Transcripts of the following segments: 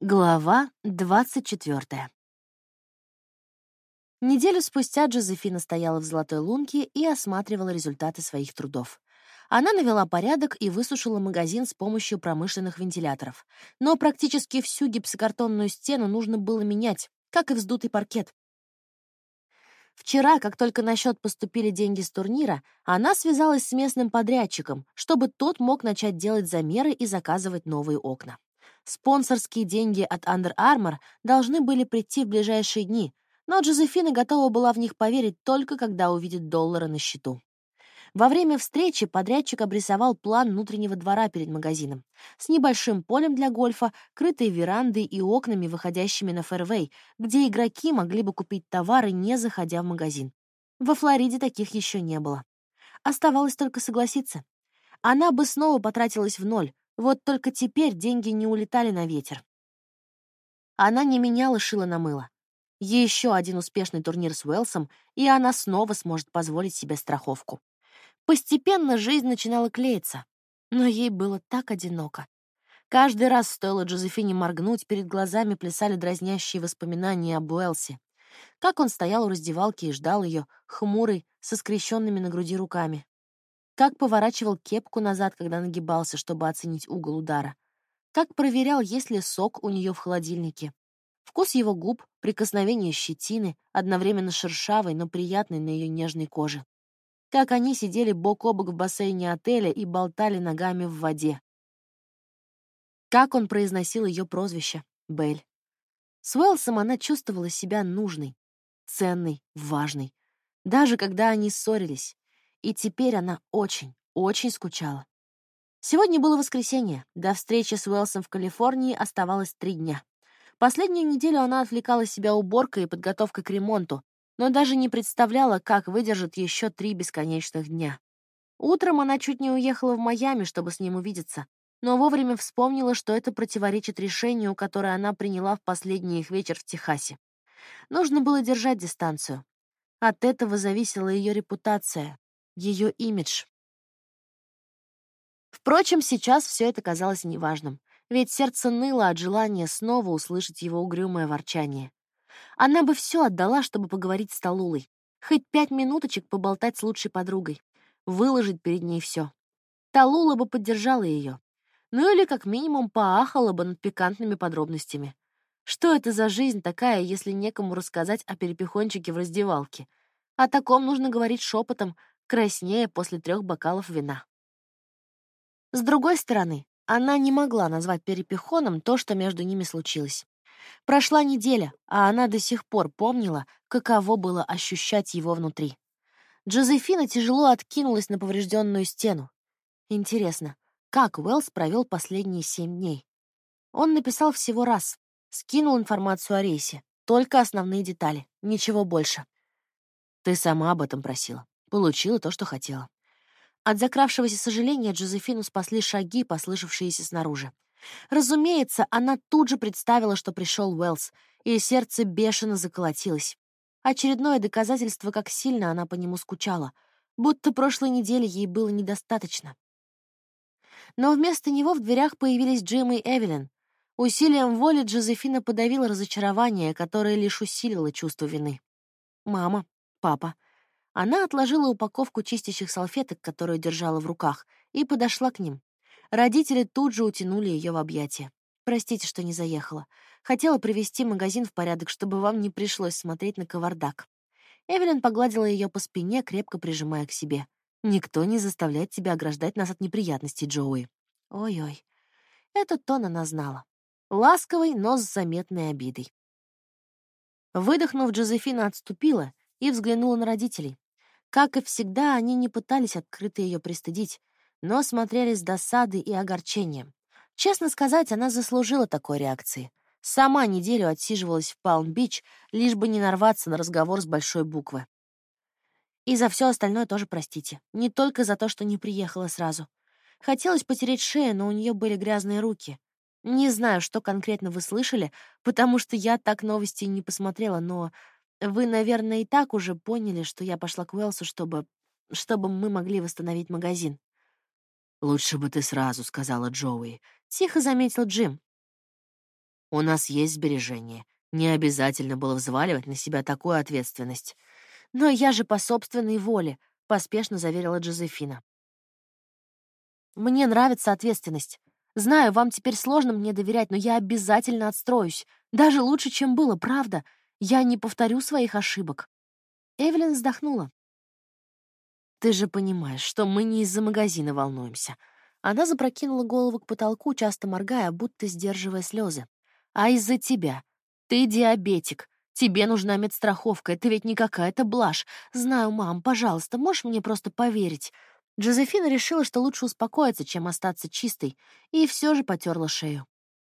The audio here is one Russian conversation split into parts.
Глава 24. Неделю спустя Джозефина стояла в Золотой Лунке и осматривала результаты своих трудов. Она навела порядок и высушила магазин с помощью промышленных вентиляторов. Но практически всю гипсокартонную стену нужно было менять, как и вздутый паркет. Вчера, как только на счет поступили деньги с турнира, она связалась с местным подрядчиком, чтобы тот мог начать делать замеры и заказывать новые окна. Спонсорские деньги от Under Armour должны были прийти в ближайшие дни, но Джозефина готова была в них поверить только когда увидит доллары на счету. Во время встречи подрядчик обрисовал план внутреннего двора перед магазином с небольшим полем для гольфа, крытой верандой и окнами, выходящими на фэрвей, где игроки могли бы купить товары, не заходя в магазин. Во Флориде таких еще не было. Оставалось только согласиться. Она бы снова потратилась в ноль, вот только теперь деньги не улетали на ветер. Она не меняла шило на мыло. Еще один успешный турнир с Уэлсом, и она снова сможет позволить себе страховку. Постепенно жизнь начинала клеиться, но ей было так одиноко. Каждый раз стоило Джозефине моргнуть, перед глазами плясали дразнящие воспоминания об Уэлсе. Как он стоял у раздевалки и ждал ее, хмурый, со скрещенными на груди руками как поворачивал кепку назад, когда нагибался, чтобы оценить угол удара, как проверял, есть ли сок у нее в холодильнике. Вкус его губ, прикосновение щетины, одновременно шершавой, но приятной на ее нежной коже. Как они сидели бок о бок в бассейне отеля и болтали ногами в воде. Как он произносил ее прозвище — Белль. С Уэлсом она чувствовала себя нужной, ценной, важной. Даже когда они ссорились, и теперь она очень, очень скучала. Сегодня было воскресенье. До встречи с Уэлсом в Калифорнии оставалось три дня. Последнюю неделю она отвлекала себя уборкой и подготовкой к ремонту, но даже не представляла, как выдержит еще три бесконечных дня. Утром она чуть не уехала в Майами, чтобы с ним увидеться, но вовремя вспомнила, что это противоречит решению, которое она приняла в последний их вечер в Техасе. Нужно было держать дистанцию. От этого зависела ее репутация, ее имидж. Впрочем, сейчас все это казалось неважным, ведь сердце ныло от желания снова услышать его угрюмое ворчание. Она бы все отдала, чтобы поговорить с Талулой, хоть пять минуточек поболтать с лучшей подругой, выложить перед ней все. Талула бы поддержала ее, ну или как минимум поахала бы над пикантными подробностями. Что это за жизнь такая, если некому рассказать о перепихончике в раздевалке? О таком нужно говорить шепотом, краснее после трех бокалов вина. С другой стороны, она не могла назвать перепихоном то, что между ними случилось. Прошла неделя, а она до сих пор помнила, каково было ощущать его внутри. Джозефина тяжело откинулась на поврежденную стену. Интересно, как Уэллс провел последние семь дней? Он написал всего раз, скинул информацию о рейсе, только основные детали, ничего больше. Ты сама об этом просила. Получила то, что хотела. От закравшегося сожаления Джозефину спасли шаги, послышавшиеся снаружи. Разумеется, она тут же представила, что пришел Уэллс, и сердце бешено заколотилось. Очередное доказательство, как сильно она по нему скучала, будто прошлой недели ей было недостаточно. Но вместо него в дверях появились Джим и Эвелин. Усилием воли Джозефина подавила разочарование, которое лишь усилило чувство вины. Мама, папа, она отложила упаковку чистящих салфеток, которую держала в руках, и подошла к ним. Родители тут же утянули ее в объятия. «Простите, что не заехала. Хотела привести магазин в порядок, чтобы вам не пришлось смотреть на кавардак». Эвелин погладила ее по спине, крепко прижимая к себе. «Никто не заставляет тебя ограждать нас от неприятностей, Джоуи». Ой-ой. Этот тон она знала. Ласковый, но с заметной обидой. Выдохнув, Джозефина отступила и взглянула на родителей. Как и всегда, они не пытались открыто ее пристыдить, но смотрели с досадой и огорчением. Честно сказать, она заслужила такой реакции. Сама неделю отсиживалась в Палм-Бич, лишь бы не нарваться на разговор с большой буквы. И за все остальное тоже простите. Не только за то, что не приехала сразу. Хотелось потереть шею, но у нее были грязные руки. Не знаю, что конкретно вы слышали, потому что я так новости не посмотрела, но вы, наверное, и так уже поняли, что я пошла к Уэлсу, чтобы... чтобы мы могли восстановить магазин. «Лучше бы ты сразу сказала Джоуи», — тихо заметил Джим. У нас есть сбережения. Не обязательно было взваливать на себя такую ответственность. Но я же по собственной воле, поспешно заверила Джозефина. Мне нравится ответственность. Знаю, вам теперь сложно мне доверять, но я обязательно отстроюсь. Даже лучше, чем было, правда. Я не повторю своих ошибок. Эвелин вздохнула. Ты же понимаешь, что мы не из-за магазина волнуемся. Она запрокинула голову к потолку, часто моргая, будто сдерживая слезы. А из-за тебя. Ты диабетик. Тебе нужна медстраховка. Это ведь не какая-то блажь. Знаю, мам, пожалуйста, можешь мне просто поверить? Джозефина решила, что лучше успокоиться, чем остаться чистой, и все же потерла шею.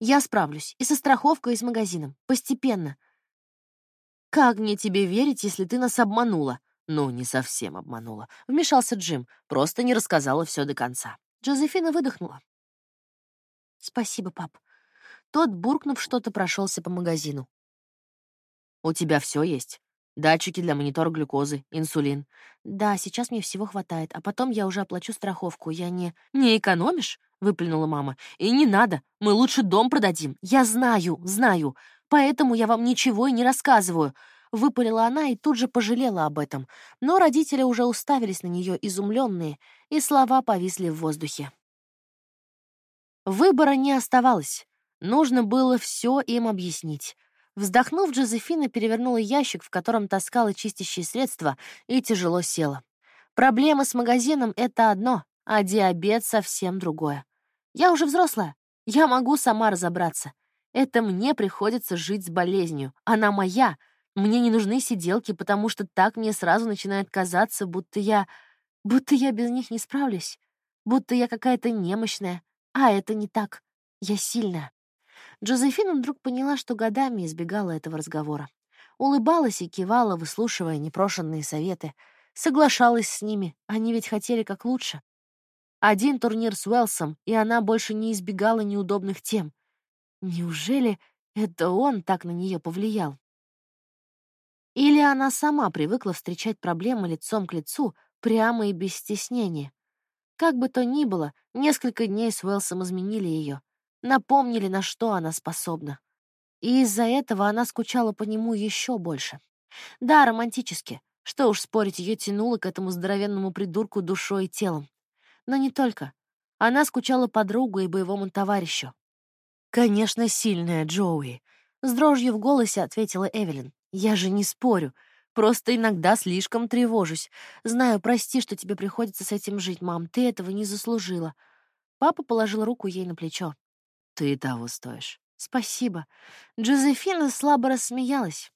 «Я справлюсь. И со страховкой, и с магазином. Постепенно». «Как мне тебе верить, если ты нас обманула?» «Ну, не совсем обманула», — вмешался Джим. «Просто не рассказала все до конца». Джозефина выдохнула. «Спасибо, пап». Тот, буркнув что-то, прошелся по магазину. «У тебя все есть?» Датчики для монитора глюкозы, инсулин. Да, сейчас мне всего хватает, а потом я уже оплачу страховку. Я не... Не экономишь? Выплюнула мама. И не надо. Мы лучше дом продадим. Я знаю, знаю. Поэтому я вам ничего и не рассказываю. Выпалила она и тут же пожалела об этом. Но родители уже уставились на нее изумленные, и слова повисли в воздухе. Выбора не оставалось. Нужно было все им объяснить. Вздохнув, Джозефина перевернула ящик, в котором таскала чистящие средства, и тяжело села. Проблема с магазином — это одно, а диабет — совсем другое. Я уже взрослая, я могу сама разобраться. Это мне приходится жить с болезнью. Она моя. Мне не нужны сиделки, потому что так мне сразу начинает казаться, будто я... будто я без них не справлюсь. Будто я какая-то немощная. А это не так. Я сильная. Джозефина вдруг поняла, что годами избегала этого разговора. Улыбалась и кивала, выслушивая непрошенные советы. Соглашалась с ними, они ведь хотели как лучше. Один турнир с Уэлсом, и она больше не избегала неудобных тем. Неужели это он так на нее повлиял? Или она сама привыкла встречать проблемы лицом к лицу, прямо и без стеснения? Как бы то ни было, несколько дней с Уэлсом изменили ее напомнили, на что она способна. И из-за этого она скучала по нему еще больше. Да, романтически. Что уж спорить, ее тянуло к этому здоровенному придурку душой и телом. Но не только. Она скучала по другу и боевому товарищу. «Конечно, сильная Джоуи», — с дрожью в голосе ответила Эвелин. «Я же не спорю. Просто иногда слишком тревожусь. Знаю, прости, что тебе приходится с этим жить, мам. Ты этого не заслужила». Папа положил руку ей на плечо. Ты того стоишь. Спасибо. Джозефина слабо рассмеялась.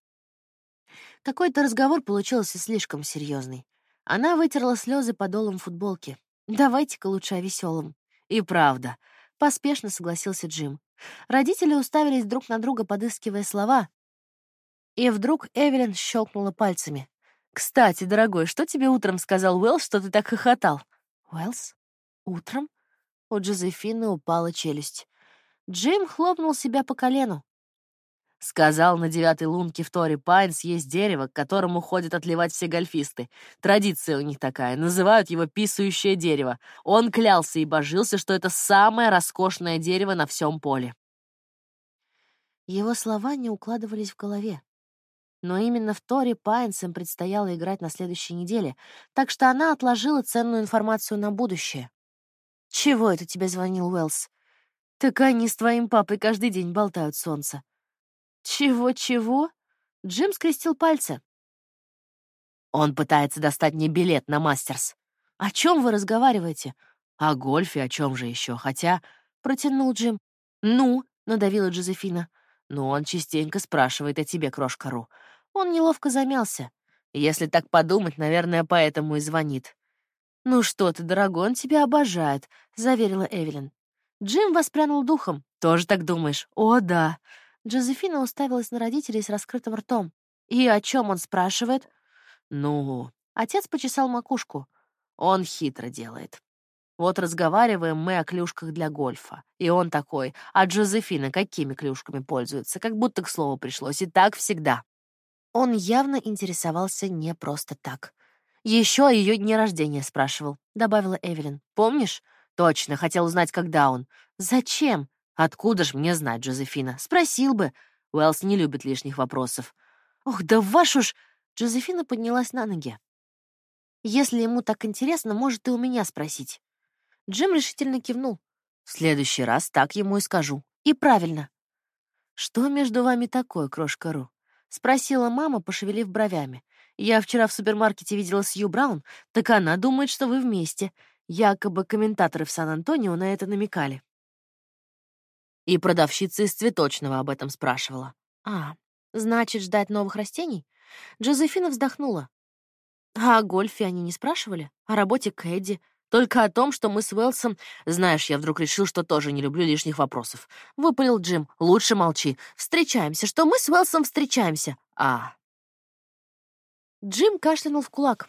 Какой-то разговор получился слишком серьезный. Она вытерла слезы подолом футболки. Давайте-ка лучше о веселом. И правда. Поспешно согласился Джим. Родители уставились друг на друга, подыскивая слова. И вдруг Эвелин щелкнула пальцами. «Кстати, дорогой, что тебе утром сказал Уэллс, что ты так хохотал?» «Уэллс? Утром?» У Джозефины упала челюсть. Джим хлопнул себя по колену. Сказал, на девятой лунке в Тори Пайнс есть дерево, к которому ходят отливать все гольфисты. Традиция у них такая, называют его «писающее дерево». Он клялся и божился, что это самое роскошное дерево на всем поле. Его слова не укладывались в голове. Но именно в Тори Пайнс им предстояло играть на следующей неделе, так что она отложила ценную информацию на будущее. «Чего это тебе звонил Уэллс?» Так они с твоим папой каждый день болтают солнце. Чего-чего? Джим скрестил пальцы. Он пытается достать мне билет на мастерс. О чем вы разговариваете? О гольфе, о чем же еще? Хотя, протянул Джим. Ну, надавила Джозефина. Ну, он частенько спрашивает о тебе, крошка Ру. Он неловко замялся. Если так подумать, наверное, поэтому и звонит. «Ну что ты, дорогой, он тебя обожает», — заверила Эвелин. Джим воспрянул духом. «Тоже так думаешь?» «О, да». Джозефина уставилась на родителей с раскрытым ртом. «И о чем он спрашивает?» «Ну...» Отец почесал макушку. «Он хитро делает. Вот разговариваем мы о клюшках для гольфа. И он такой, а Джозефина какими клюшками пользуется? Как будто к слову пришлось. И так всегда». Он явно интересовался не просто так. Еще о ее дне рождения спрашивал, добавила Эвелин. Помнишь? Точно, хотел узнать, когда он. Зачем? «Откуда ж мне знать, Джозефина? Спросил бы. Уэллс не любит лишних вопросов». «Ох, да вашу ж...» Джозефина поднялась на ноги. «Если ему так интересно, может и у меня спросить». Джим решительно кивнул. «В следующий раз так ему и скажу. И правильно». «Что между вами такое, крошка Ру?» — спросила мама, пошевелив бровями. «Я вчера в супермаркете видела Сью Браун, так она думает, что вы вместе. Якобы комментаторы в Сан-Антонио на это намекали». И продавщица из цветочного об этом спрашивала. «А, значит, ждать новых растений?» Джозефина вздохнула. «А о гольфе они не спрашивали? О работе Кэдди? Только о том, что мы с Уэлсом... Знаешь, я вдруг решил, что тоже не люблю лишних вопросов. Выпалил Джим. Лучше молчи. Встречаемся. Что мы с Уэлсом встречаемся? А. Джим кашлянул в кулак.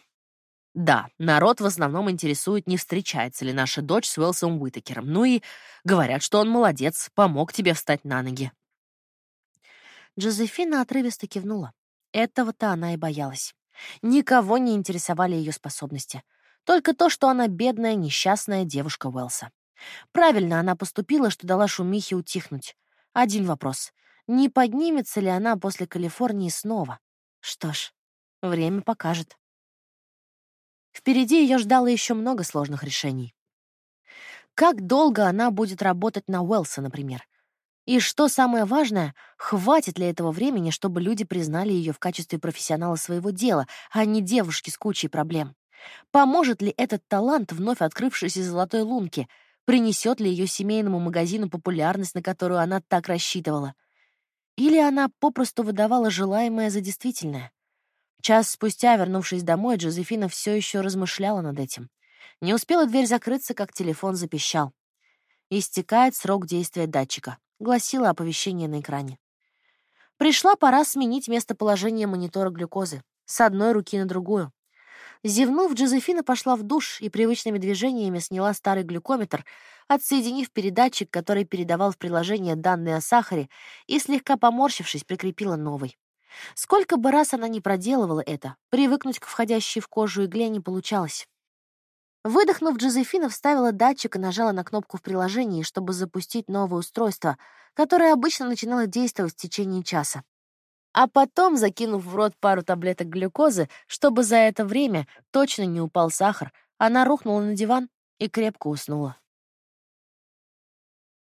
Да, народ в основном интересует, не встречается ли наша дочь с Уэлсом Уитакером. Ну и говорят, что он молодец, помог тебе встать на ноги. Джозефина отрывисто кивнула. Этого-то она и боялась. Никого не интересовали ее способности. Только то, что она бедная, несчастная девушка Уэлса. Правильно она поступила, что дала шумихе утихнуть. Один вопрос. Не поднимется ли она после Калифорнии снова? Что ж, время покажет. Впереди ее ждало еще много сложных решений. Как долго она будет работать на Уэлса, например? И что самое важное, хватит ли этого времени, чтобы люди признали ее в качестве профессионала своего дела, а не девушки с кучей проблем? Поможет ли этот талант вновь открывшейся золотой лунке? Принесет ли ее семейному магазину популярность, на которую она так рассчитывала? Или она попросту выдавала желаемое за действительное? Час спустя, вернувшись домой, Джозефина все еще размышляла над этим. Не успела дверь закрыться, как телефон запищал. «Истекает срок действия датчика», — гласило оповещение на экране. Пришла пора сменить местоположение монитора глюкозы с одной руки на другую. Зевнув, Джозефина пошла в душ и привычными движениями сняла старый глюкометр, отсоединив передатчик, который передавал в приложение данные о сахаре, и, слегка поморщившись, прикрепила новый. Сколько бы раз она ни проделывала это, привыкнуть к входящей в кожу игле не получалось. Выдохнув, Джозефина вставила датчик и нажала на кнопку в приложении, чтобы запустить новое устройство, которое обычно начинало действовать в течение часа а потом, закинув в рот пару таблеток глюкозы, чтобы за это время точно не упал сахар, она рухнула на диван и крепко уснула.